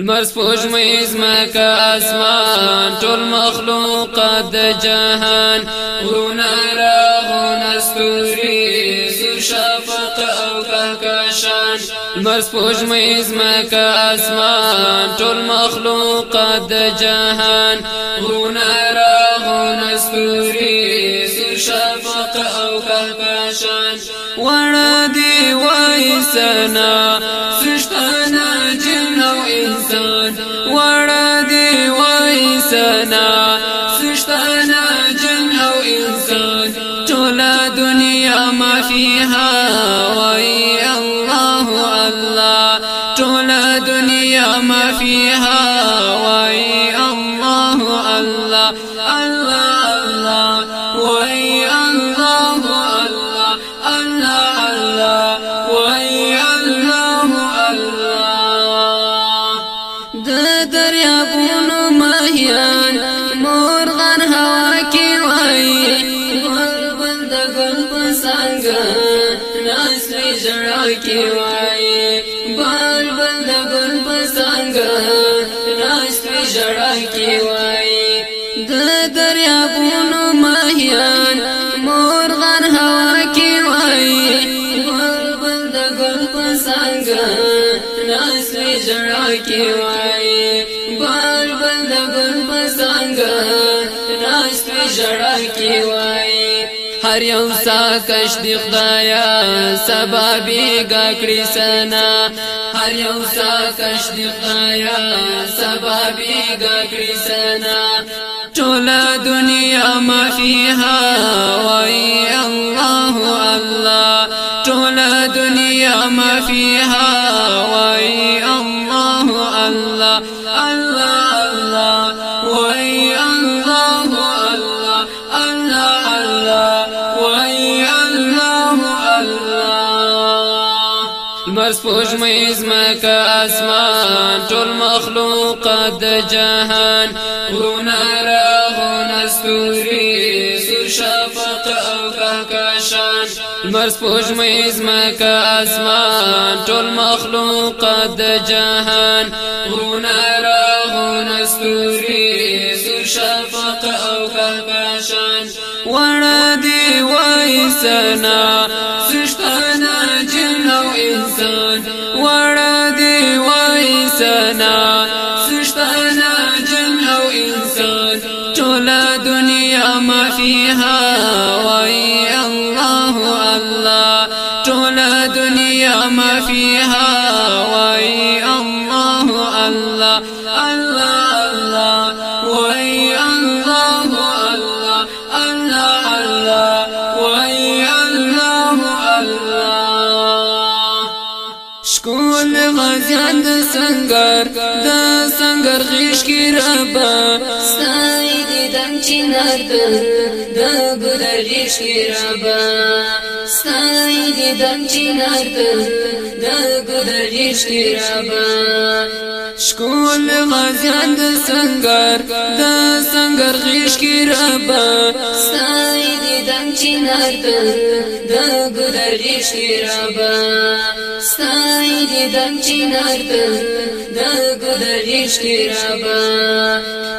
لمر سپوږمۍ ځمکه اسمان ټول مخلوقات د جهان غرونه راغونه ستوري سور شفق او کهکشان لمر سپوږمۍ ځمکه اسمان ټول مخلوقات د جهان غرونه راغونه ستوري سور شفق او کهکشان وړه دی وای سنا سرشتہ دنيا ما فيها وي الله الله الله الله وي الله الله الله الله وي الله الله د دریابونو مهيان مور غن هوا کې وای قلب بند ناس وی جړا کې لاس وی جڑا کی وای بار بند گل پسنگ لاس وی جڑا کی وای هر یو سا کش دی خدایا سبابی گا کړی سنا هر یو سا کش دی خدایا سبابی گا کړی سنا ټول دنیا ما فيها وای الله الله ټول دنیا ما فيها لمر سپوږمۍ ځمکه اسمان ټول مخلوقات د جهان غرونه رغونه ستوري سور شفق او کهکشان لمر سپوږمۍ ځمکه اسمان ټول مخلوقات د جهان غرونه رغونه ستوري سور شفق او کهکشان وړه دی وای سنا سشتن انسانا سشتانا جن او انسان تولا دنیا ما فيها وای الله الله تولا دنیا ما فيها وای الله جنت د ګلري شرابا ستای دیدن جنت د ګلري شرابا شکول غزان د سنگر د سنگر غیش کی ربا ستای دیدن جنت د ګلري شرابا ستای دیدن جنت د ګلري شرابا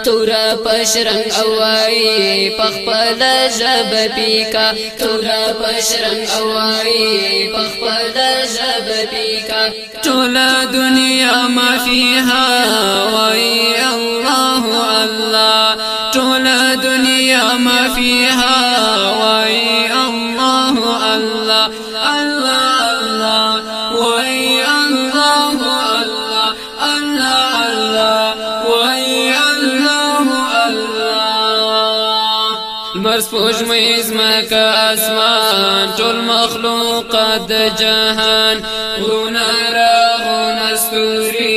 تورا پشرنګ اوای وای پخپل جب پیکا ټولا پشرنګ وای پخپل جب پیکا دنیا ما فيها وای الله الله ټولا دنیا ما فيها نرجو المخلوق جهان ونرى غنستوري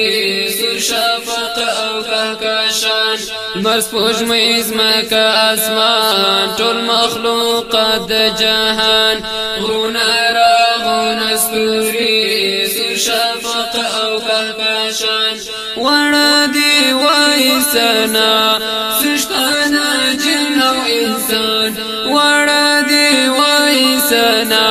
سور شفق او کهکشان مسپوش میز مکه اسمان ټول مخلوق د جهان غنرى غنستوري سور شفق او کهکشان ورا دی وای سنا سشتنه سنا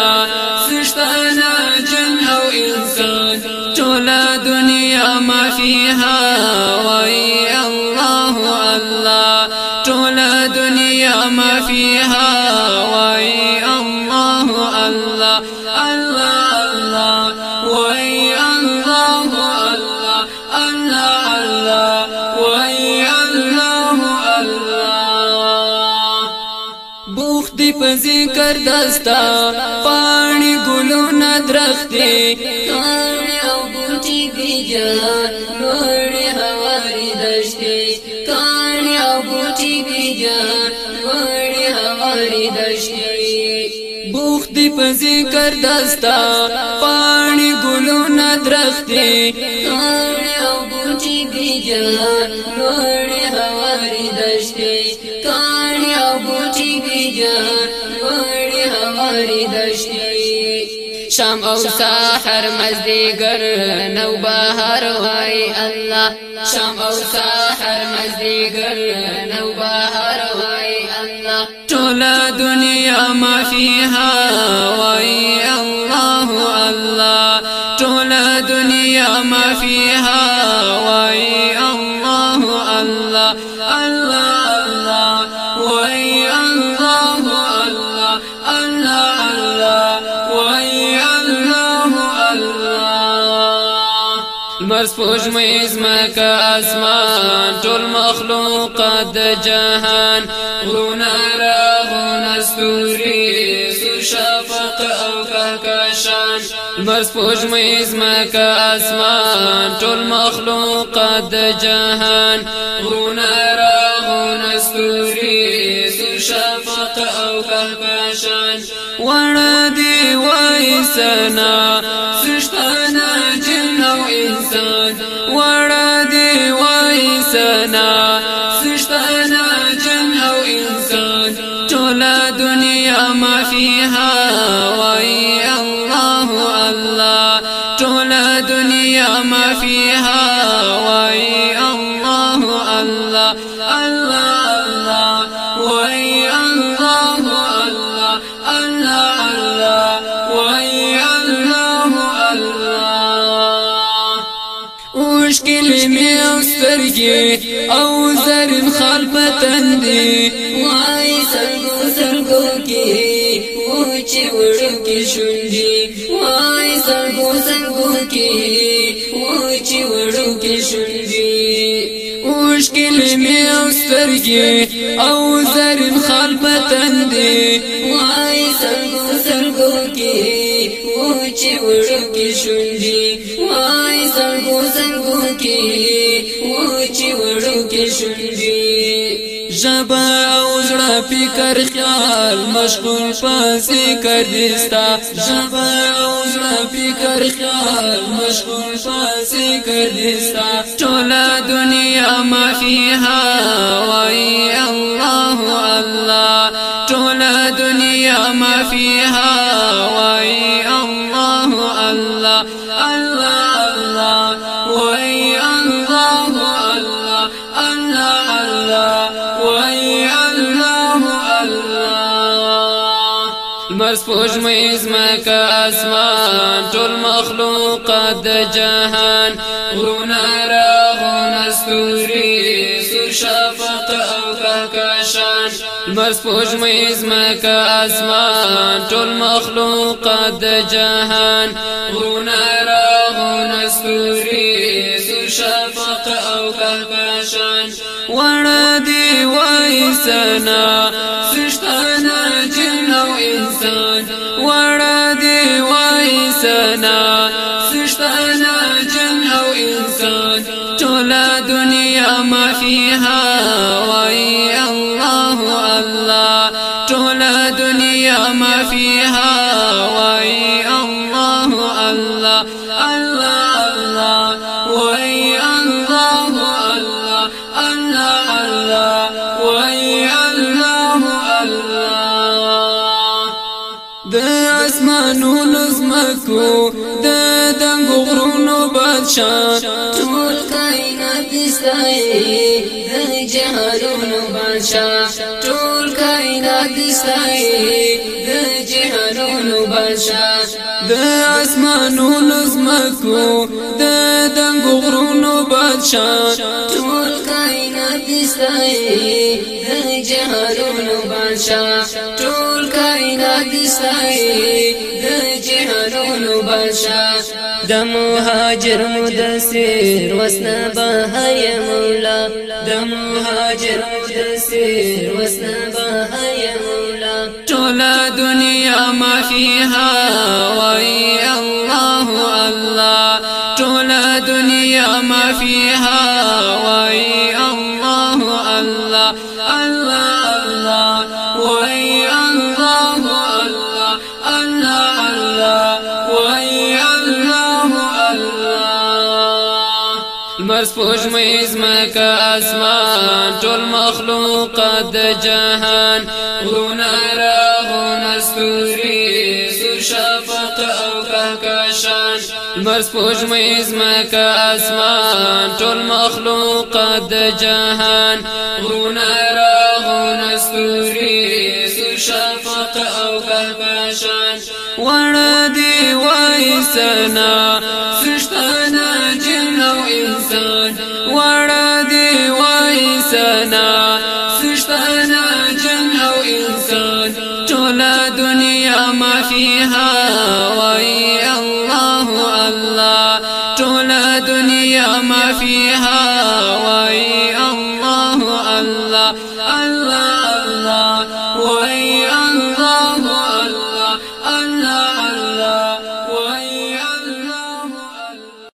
تر دستا پانی ګلونه درختې کاڼي او ګوټي بیجان وړې هواري دشتې کاڼي او ګوټي بیجان وړې هواري دشتې بوخت دی په ذکر دستا پانی ګلونه درختې کاڼي او ګوټي بیجان وړې هواري دشتې کاڼي او ګوټي بیجان وړې دشتي شام او سحر مزدیګر نو بهار وای الله شام او سحر مزدیګر نو بهار وای الله ټول دنیا ما فيها وای الله الله ټول دنیا ما فيها وای اسمان ټول مخلوقات د جهان را غنا ستوري سو شفق او مرس لمر ميز مكا اسمان ټول مخلوقات د جهان را غنا ستوري سو شفق او کهکشان وړه دی وای کې او زرین خال پتن دی وای سرګو سرګو کې او چې وړو کې شونډي وای سرګو سرګو کې او چې وړو کې شونډي مشکل می او سترګي او زرین خال پتن دی وای سرګو سرګو کې او چې وړو جبا او زړه فکر خیال مشغول په ذکر دستا جبا او زړه فکر خیال مشغول په ذکر دستا ټول دنیا ما فيها وای الله الله ټول دنیا ما فيها وای الله الله الله سپوږمۍ زمکه اسمان ټول مخلوقات د جهان غرونه راغونه ستوري سور شفق او کهکشان لمر سپوږمۍ زمکه اسمان ټول مخلوقات د جهان غرونه راغونه ستوري سور شفق او کهکشان وړه دی وای سنا سنا سشتنا جن او انسان تولا دنیا ما فيها بادشاہ ټول کائنات دستای د جهانونو بادشاہ ټول کائنات دستای د جهانونو بادشاہ د اسمانونو زمکو د دنګو غرونو بادشاہ ټول کائنات دستای د جهانونو بادشاہ ټول کائنات دستای بشا د مهاجر مدسر وسنا به يا مولا د مهاجر مدسر وسنا به یا مولا ټول دنیا ما فيها وای الله الله ټول دنیا ما فيها سپوږمۍ زمکه اسمان ټول مخلوقات د جهان غرونه راغونه ستوري سور شفق او کهکشان لمر سپوږمۍ زمکه اسمان ټول مخلوقات د جهان غرونه راغونه ستوري سور شفق او کهکشان وړه دی وای سنا فيها وإن